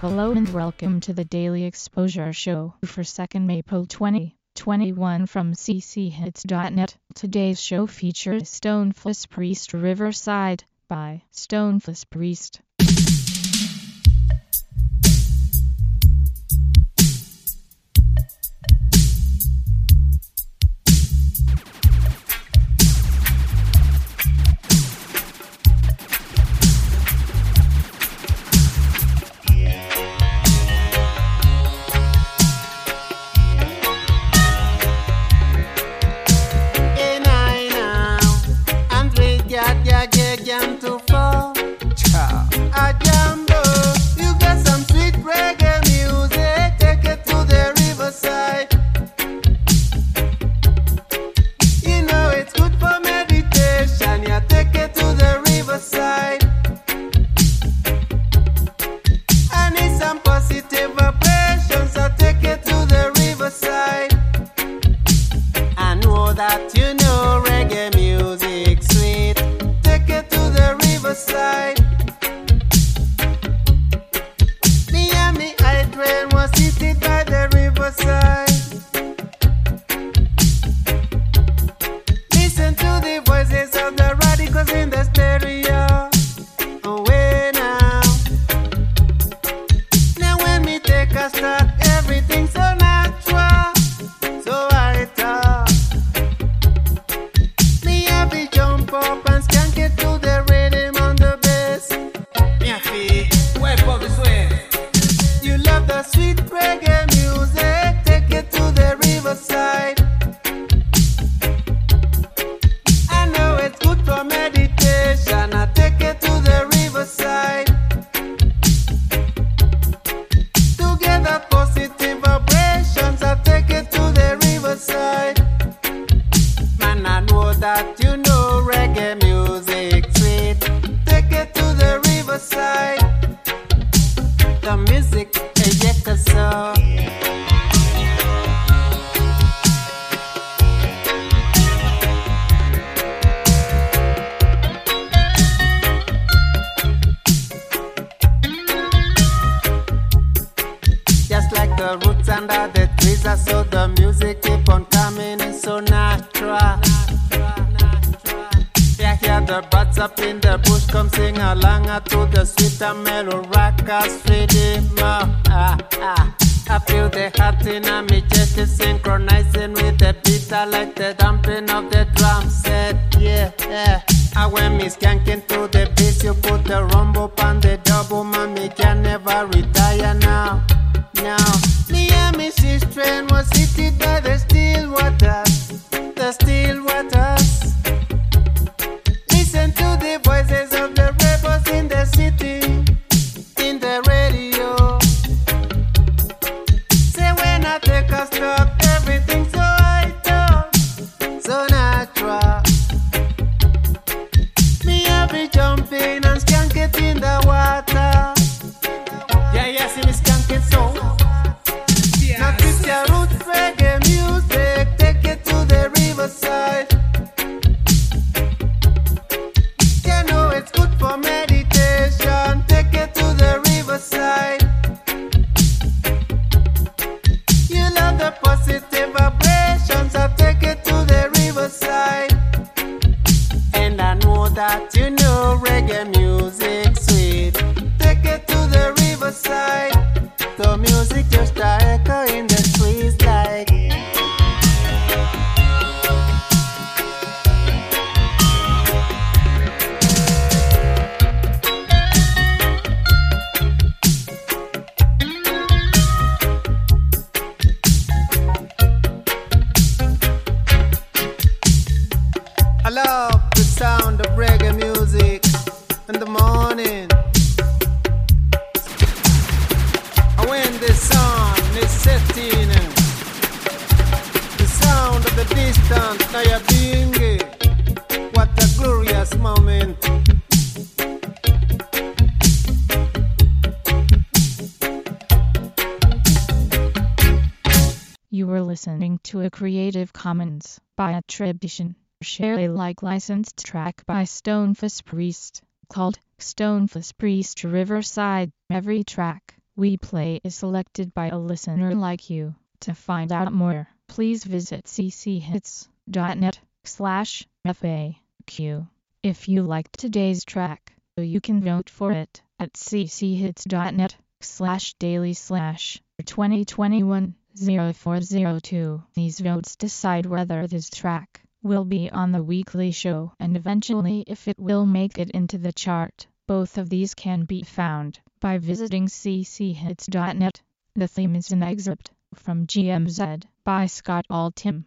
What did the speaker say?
Hello and welcome to the Daily Exposure Show for 2nd April 2021 from cchits.net. Today's show features Stonefus Priest Riverside by Stonefus Priest. That you know reggae music sweet. Take it to the riverside. Me and me I train was seated you know reggae music sweet. Take it to the riverside. The music the roots under the trees, I saw the music keep on coming in so natural. The birds up in the bush come sing along to the sweet and mellow rockers rhythm. Uh, ah, ah. I feel the heart in my chest is synchronizing with the beat. I like the dumping of the drum set. Yeah, yeah. I when me skanking to the beat, you put the rumble on the double. Me can never retire. Now, glorious moment. You were listening to a Creative Commons by attribution, share Alike licensed track by Stonefus Priest, called Stonefus Priest Riverside. Every track we play is selected by a listener like you. To find out more, please visit cchits.net slash FAQ. If you liked today's track, you can vote for it at cchits.net slash daily slash 2021 0402. These votes decide whether this track will be on the weekly show and eventually if it will make it into the chart. Both of these can be found by visiting cchits.net. The theme is an excerpt from GMZ by Scott Altham.